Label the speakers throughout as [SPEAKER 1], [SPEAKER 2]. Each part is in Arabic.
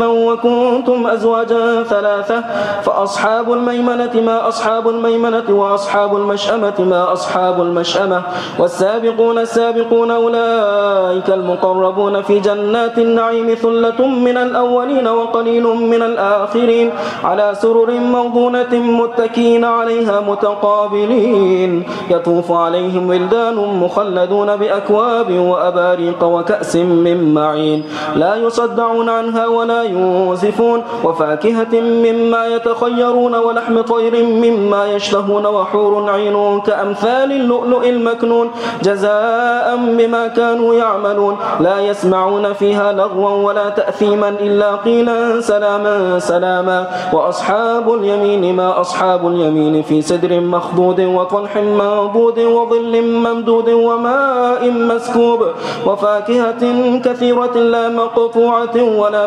[SPEAKER 1] منبثا وكنتم أزواجا ثلاثة فأصحاب الميمنة ما أصحاب الميمنة وأصحاب المشأمة ما أصحاب المشأمة والسابقون السابقون أولئك المقربون في جنات النعيم ثلة من الأولين وقليل من الآخرين على سرر موضونة متكين عليها متقابلين يطوف عليهم ولدان مخلدون بأكواب وأباريق وكأس من معين لا يصدعون عنها ولا ينزفون وفاكهة مما يتخيرون ولحم طير مما يشتهون وحور عين كأمثال اللؤلؤ المكنون جزاء بما كانوا يعملون لا يسمعون فيها لغوا ولا تأثيما إلا قيلا سلاما سلاما وأصحاب اليمين ما أصحاب اليمين في سدر مخضود وطلح منضود وظل ممدود وماء مسكوب وفاكهة كثيرة لا مقطوعة ولا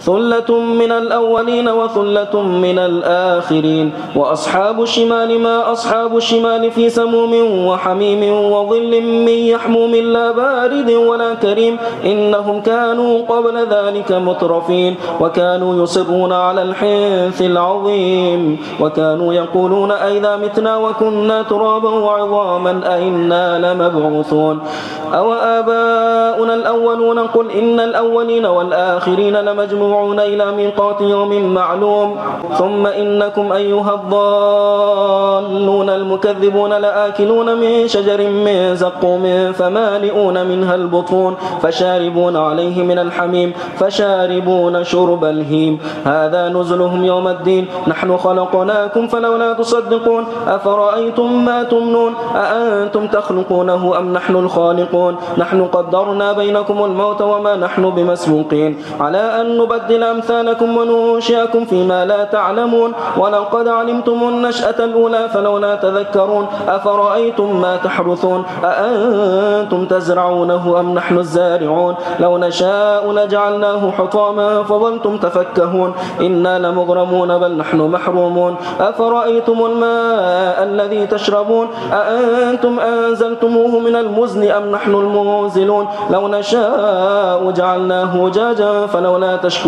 [SPEAKER 1] ثلة من الأولين وثلة من الآخرين وأصحاب الشمال ما أصحاب الشمال في سموم وحميم وظل من يحموم لا بارد ولا كريم إنهم كانوا قبل ذلك مترفين وكانوا يصرون على الحنث العظيم وكانوا يقولون أئذا متنا وكنا ترابا وعظاما أئنا لمبعوثون أو آباؤنا الأولون قل إن الأولين والآخرين لمجموعون يرجعون إلى ميقات يوم معلوم. ثم إنكم أيها الضالون المكذبون لآكلون من شجر من زقوم فمالئون منها البطون فشاربون عليه من الحميم فشاربون شرب الهيم. هذا نزلهم يوم الدين. نحن خلقناكم فلولا تصدقون. أفرأيتم ما تمنون؟ أأنتم تخلقونه أم نحن الخالقون؟ نحن قدرنا بينكم الموت وما نحن بمسبوقين. على أن نبدل نبدل أمثالكم وننشئكم فيما لا تعلمون. ولقد علمتم النشأة الأولى فلولا تذكرون. أفرأيتم ما تحرثون؟ أأنتم تزرعونه أم نحن الزارعون؟ لو نشاء لجعلناه حطاما فظلتم تفكهون. إنا لمغرمون بل نحن محرومون. أفرأيتم الماء الذي تشربون؟ أأنتم أنزلتموه من المزن أم نحن المنزلون لو نشاء جعلناه جاجا فلولا تشكرون.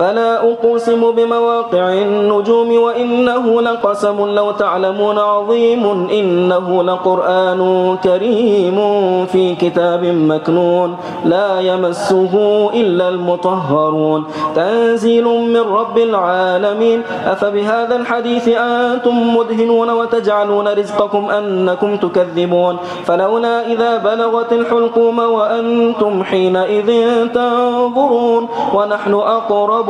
[SPEAKER 1] فلا أقسم بمواقع النجوم وإنه لقسم لو تعلمون عظيم إنه لقرآن كريم في كتاب مكنون لا يمسه إلا المطهرون تنزيل من رب العالمين أفبهذا الحديث أنتم مدهنون وتجعلون رزقكم أنكم تكذبون فلولا إذا بلغت الحلقوم وأنتم حينئذ تنظرون ونحن أقرب